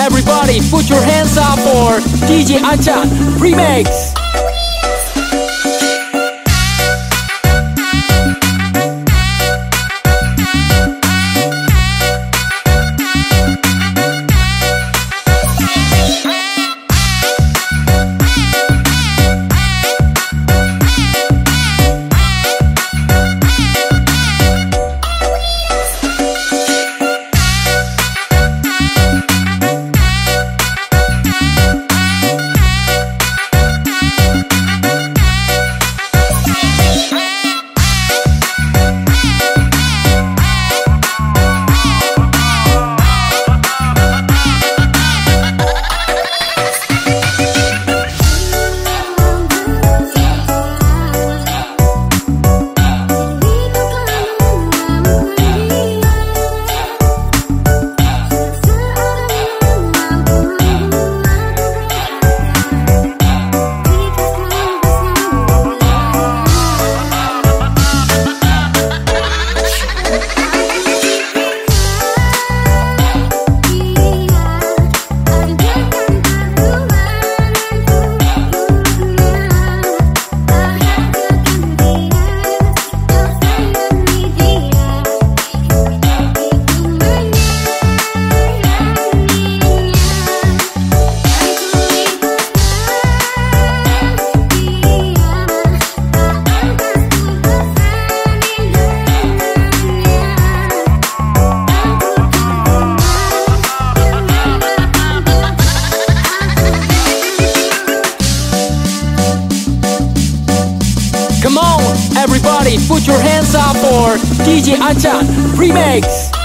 everybody put your hands up for DJ Anchan Remix. Come on, everybody, put your hands up for DJ Anchan Remix.